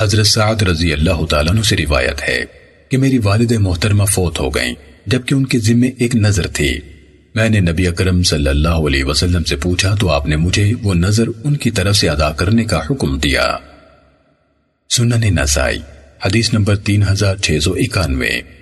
حضرت سعد رضی اللہ تعالیٰ عنہ سے روایت ہے کہ میری والد محترمہ فوت ہو گئیں جبکہ ان کے ذمے ایک نظر تھی۔ میں نے نبی اکرم صلی اللہ علیہ وسلم سے پوچھا تو آپ نے مجھے وہ نظر ان کی طرف سے ادا کرنے کا حکم دیا۔ سنن نسائی، حدیث نمبر تین ہزار چھ سو اکانوے۔